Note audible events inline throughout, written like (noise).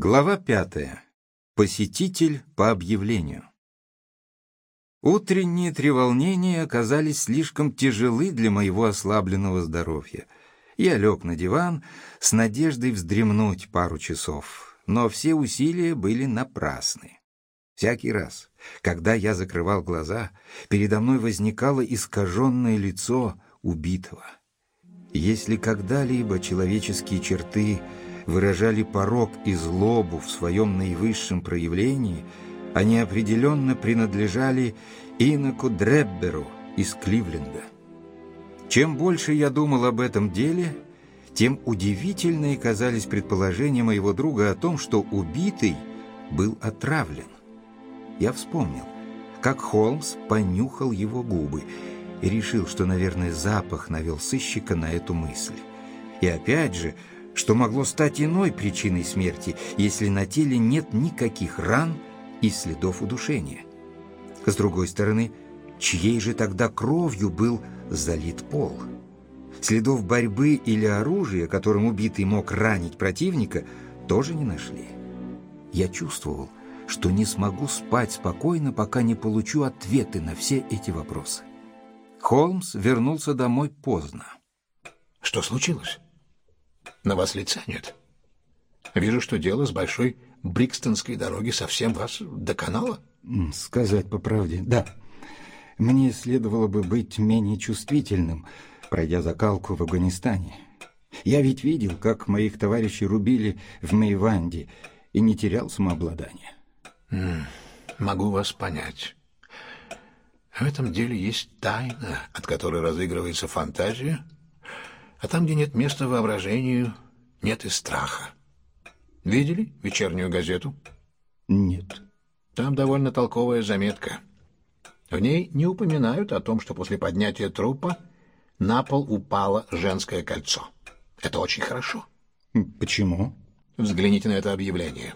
Глава пятая. Посетитель по объявлению. Утренние треволнения оказались слишком тяжелы для моего ослабленного здоровья. Я лег на диван с надеждой вздремнуть пару часов, но все усилия были напрасны. Всякий раз, когда я закрывал глаза, передо мной возникало искаженное лицо убитого. Если когда-либо человеческие черты выражали порок и злобу в своем наивысшем проявлении, они определенно принадлежали Иноку Дребберу из Кливленда. Чем больше я думал об этом деле, тем удивительнее казались предположения моего друга о том, что убитый был отравлен. Я вспомнил, как Холмс понюхал его губы и решил, что, наверное, запах навел сыщика на эту мысль. И опять же, что могло стать иной причиной смерти, если на теле нет никаких ран и следов удушения. С другой стороны, чьей же тогда кровью был залит пол? Следов борьбы или оружия, которым убитый мог ранить противника, тоже не нашли. Я чувствовал, что не смогу спать спокойно, пока не получу ответы на все эти вопросы. Холмс вернулся домой поздно. Что случилось? На вас лица нет. Вижу, что дело с большой Брикстонской дороги совсем вас доконало. Сказать по правде, да. Мне следовало бы быть менее чувствительным, пройдя закалку в Афганистане. Я ведь видел, как моих товарищей рубили в Мейванде и не терял самообладания. Могу вас понять. В этом деле есть тайна, от которой разыгрывается фантазия, а там, где нет места воображению, нет и страха. Видели вечернюю газету? Нет. Там довольно толковая заметка. В ней не упоминают о том, что после поднятия трупа на пол упало женское кольцо. Это очень хорошо. Почему? Взгляните на это объявление.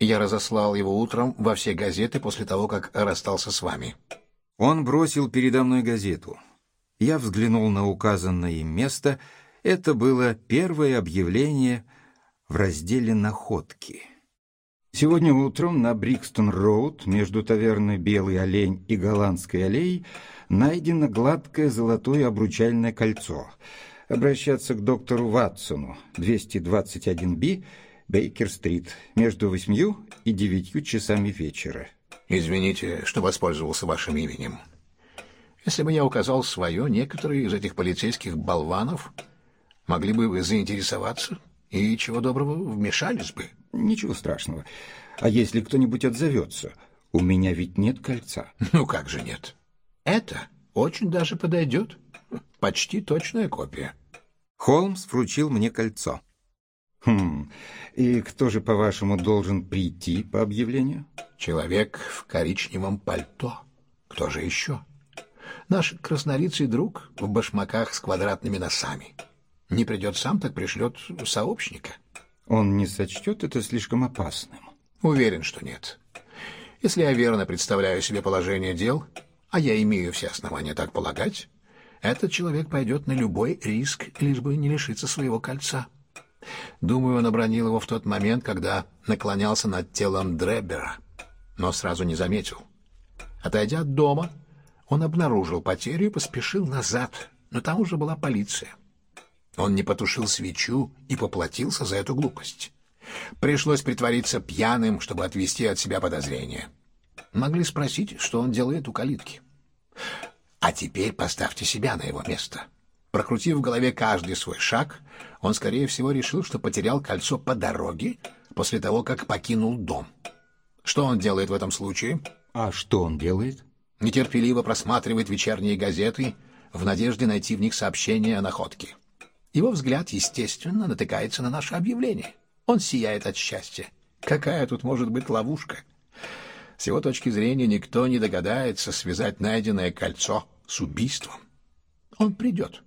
Я разослал его утром во все газеты после того, как расстался с вами. Он бросил передо мной газету. Я взглянул на указанное им место. Это было первое объявление в разделе «Находки». Сегодня утром на Брикстон-Роуд между таверной «Белый олень» и «Голландской аллеей» найдено гладкое золотое обручальное кольцо. Обращаться к доктору Ватсону, 221-Би, Бейкер-стрит, между восьмью и девятью часами вечера. Извините, что воспользовался вашим именем. Если бы я указал свое, некоторые из этих полицейских болванов могли бы заинтересоваться и, чего доброго, вмешались бы. Ничего страшного. А если кто-нибудь отзовется? У меня ведь нет кольца. (laughs) Ну как же нет? Это очень даже подойдет. Почти точная копия. Холмс вручил мне кольцо. Хм, и кто же, по-вашему, должен прийти по объявлению? Человек в коричневом пальто. Кто же еще? Наш краснолицый друг в башмаках с квадратными носами. Не придет сам, так пришлет сообщника. Он не сочтет это слишком опасным? Уверен, что нет. Если я верно представляю себе положение дел, а я имею все основания так полагать, этот человек пойдет на любой риск, лишь бы не лишиться своего кольца. Думаю, он обронил его в тот момент, когда наклонялся над телом Дреббера, но сразу не заметил. Отойдя от дома, он обнаружил потерю и поспешил назад, но там уже была полиция. Он не потушил свечу и поплатился за эту глупость. Пришлось притвориться пьяным, чтобы отвести от себя подозрения. Могли спросить, что он делает у калитки. А теперь поставьте себя на его место. Прокрутив в голове каждый свой шаг, он, скорее всего, решил, что потерял кольцо по дороге после того, как покинул дом. Что он делает в этом случае? А что он делает? Нетерпеливо просматривает вечерние газеты в надежде найти в них сообщения о находке. Его взгляд, естественно, натыкается на наше объявление. Он сияет от счастья. Какая тут может быть ловушка? С его точки зрения никто не догадается связать найденное кольцо с убийством. Он придет.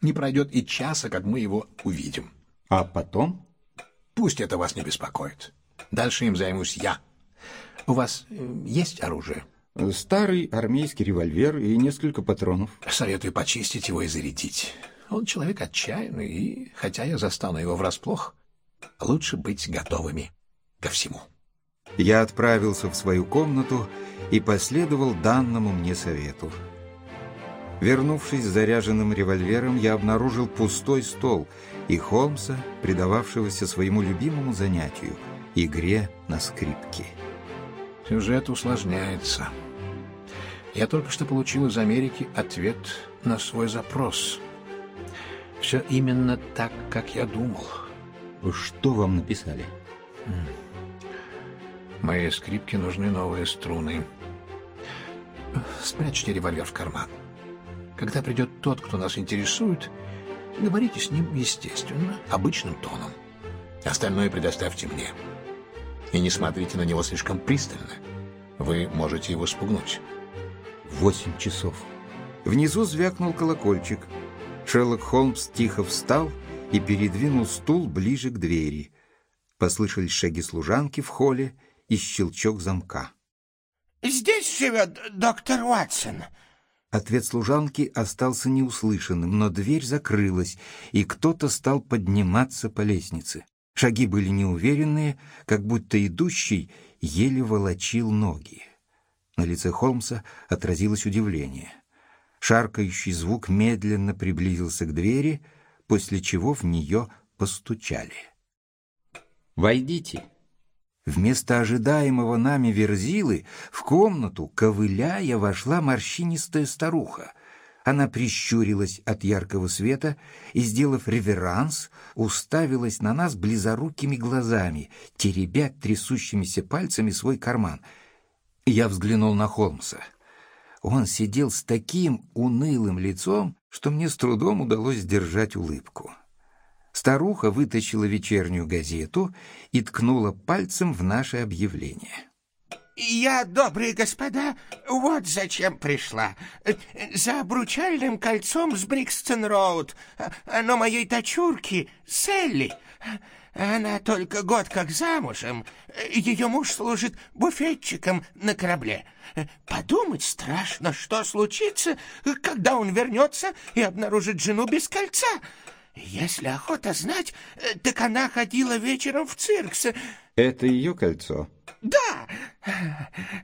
Не пройдет и часа, как мы его увидим. А потом? Пусть это вас не беспокоит. Дальше им займусь я. У вас э, есть оружие? Старый армейский револьвер и несколько патронов. Советую почистить его и зарядить. Он человек отчаянный, и, хотя я застану его врасплох, лучше быть готовыми. ко всему. Я отправился в свою комнату и последовал данному мне совету. Вернувшись с заряженным револьвером, я обнаружил пустой стол и Холмса, предававшегося своему любимому занятию — игре на скрипке. Сюжет усложняется. Я только что получил из Америки ответ на свой запрос. Все именно так, как я думал. Что вам написали? Моей скрипке нужны новые струны. Спрячьте револьвер в карман. Когда придет тот, кто нас интересует, говорите с ним естественно, обычным тоном. Остальное предоставьте мне. И не смотрите на него слишком пристально. Вы можете его спугнуть. Восемь часов. Внизу звякнул колокольчик. Шерлок Холмс тихо встал и передвинул стул ближе к двери. Послышались шаги служанки в холле и щелчок замка. «Здесь живет доктор Уотсон». Ответ служанки остался неуслышанным, но дверь закрылась, и кто-то стал подниматься по лестнице. Шаги были неуверенные, как будто идущий еле волочил ноги. На лице Холмса отразилось удивление. Шаркающий звук медленно приблизился к двери, после чего в нее постучали. «Войдите». Вместо ожидаемого нами верзилы в комнату, ковыляя, вошла морщинистая старуха. Она прищурилась от яркого света и, сделав реверанс, уставилась на нас близорукими глазами, теребя трясущимися пальцами свой карман. Я взглянул на Холмса. Он сидел с таким унылым лицом, что мне с трудом удалось сдержать улыбку. Старуха вытащила вечернюю газету и ткнула пальцем в наше объявление. «Я, добрые господа, вот зачем пришла. За обручальным кольцом с Брикстон-Роуд. Оно моей дочурки, Селли. Она только год как замужем. Ее муж служит буфетчиком на корабле. Подумать страшно, что случится, когда он вернется и обнаружит жену без кольца». Если охота знать, так она ходила вечером в цирк. Это ее кольцо? Да.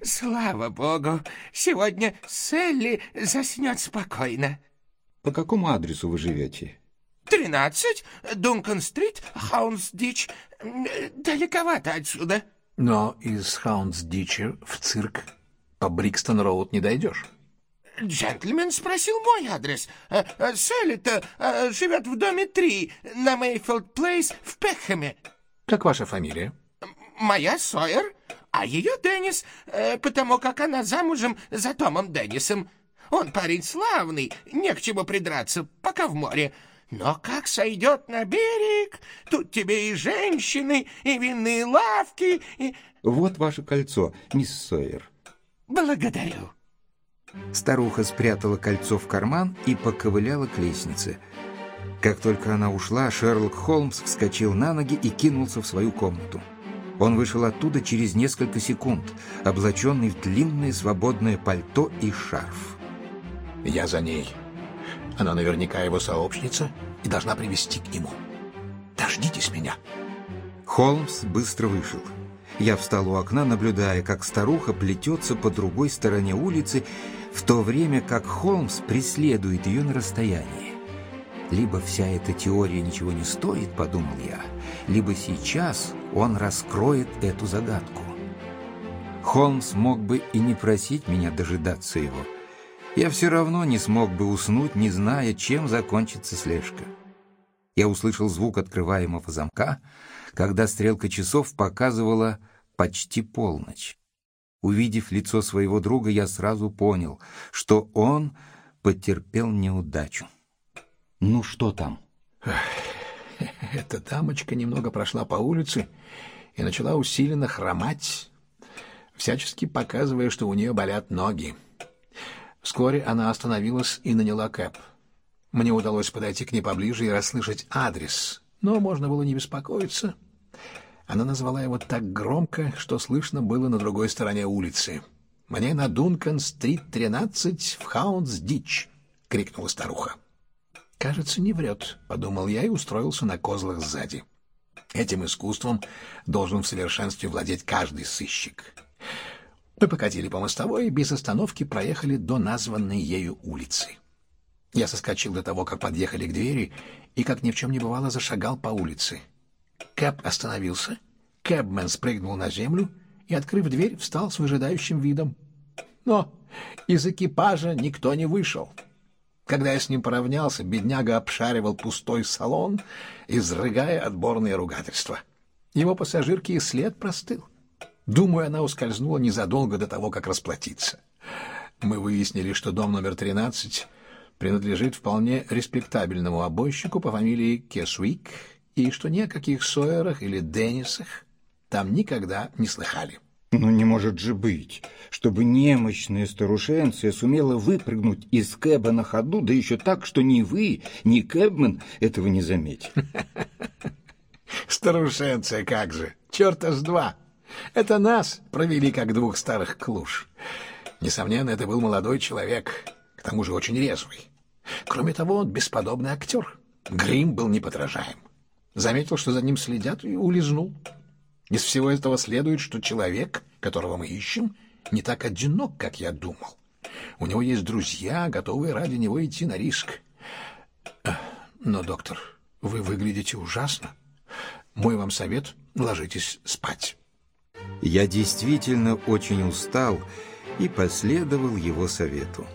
Слава богу, сегодня Селли заснет спокойно. По какому адресу вы живете? Тринадцать, Дункан-стрит, Хаунс-Дич. Далековато отсюда. Но из Хаунс-Дича в цирк по Брикстон-Роуд не дойдешь. Джентльмен спросил мой адрес. Э, э, Селли-то э, живет в доме три на Мейфилд Плейс в Пекхэме. Как ваша фамилия? Моя Сойер, а ее Деннис, потому как она замужем за Томом Деннисом. Он парень славный, не к чему придраться, пока в море. Но как сойдет на берег, тут тебе и женщины, и винные лавки, и... Вот ваше кольцо, мисс Сойер. Благодарю. Старуха спрятала кольцо в карман и поковыляла к лестнице. Как только она ушла, Шерлок Холмс вскочил на ноги и кинулся в свою комнату. Он вышел оттуда через несколько секунд, облаченный в длинное свободное пальто и шарф. «Я за ней. Она наверняка его сообщница и должна привести к нему. Дождитесь меня». Холмс быстро вышел. Я встал у окна, наблюдая, как старуха плетется по другой стороне улицы, в то время как Холмс преследует ее на расстоянии. Либо вся эта теория ничего не стоит, подумал я, либо сейчас он раскроет эту загадку. Холмс мог бы и не просить меня дожидаться его. Я все равно не смог бы уснуть, не зная, чем закончится слежка. Я услышал звук открываемого замка, когда стрелка часов показывала почти полночь. Увидев лицо своего друга, я сразу понял, что он потерпел неудачу. «Ну что там?» (laughs) Эта дамочка немного прошла по улице и начала усиленно хромать, всячески показывая, что у нее болят ноги. Вскоре она остановилась и наняла кэп. Мне удалось подойти к ней поближе и расслышать адрес, но можно было не беспокоиться — она назвала его так громко, что слышно было на другой стороне улицы. «Мне на Дункан-стрит 13 в Хаунс-Дич!» — крикнула старуха. «Кажется, не врет», — подумал я и устроился на козлах сзади. Этим искусством должен в совершенстве владеть каждый сыщик. Мы покатили по мостовой и без остановки проехали до названной ею улицы. Я соскочил до того, как подъехали к двери, и, как ни в чем не бывало, зашагал по улице. Кэп остановился, Кэбмен спрыгнул на землю и, открыв дверь, встал с выжидающим видом. Но из экипажа никто не вышел. Когда я с ним поравнялся, бедняга обшаривал пустой салон, изрыгая отборные ругательства. Его пассажирке и след простыл. Думаю, она ускользнула незадолго до того, как расплатиться. Мы выяснили, что дом номер 13 принадлежит вполне респектабельному обойщику по фамилии Кесуик, и что ни о каких Сойерах или Деннисах там никогда не слыхали. Ну, не может же быть, чтобы немощная старушенция сумела выпрыгнуть из кэба на ходу, да еще так, что ни вы, ни кэбмен этого не заметили. (laughs) Старушенция как же, черта с два. Это нас провели как двух старых клуш. Несомненно, это был молодой человек, к тому же очень резвый. Кроме того, он бесподобный актер. Грим был неподражаем. Заметил, что за ним следят, и улизнул. Из всего этого следует, что человек, которого мы ищем, не так одинок, как я думал. У него есть друзья, готовые ради него идти на риск. Но, доктор, вы выглядите ужасно. Мой вам совет — ложитесь спать. Я действительно очень устал и последовал его совету.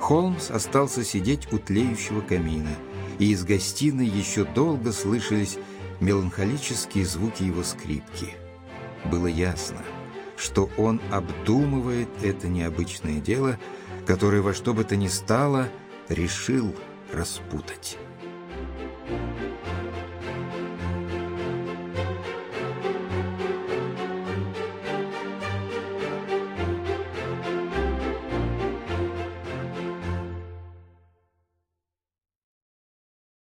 Холмс остался сидеть у тлеющего камина, и из гостиной еще долго слышались меланхолические звуки его скрипки. Было ясно, что он обдумывает это необычное дело, которое во что бы то ни стало решил распутать.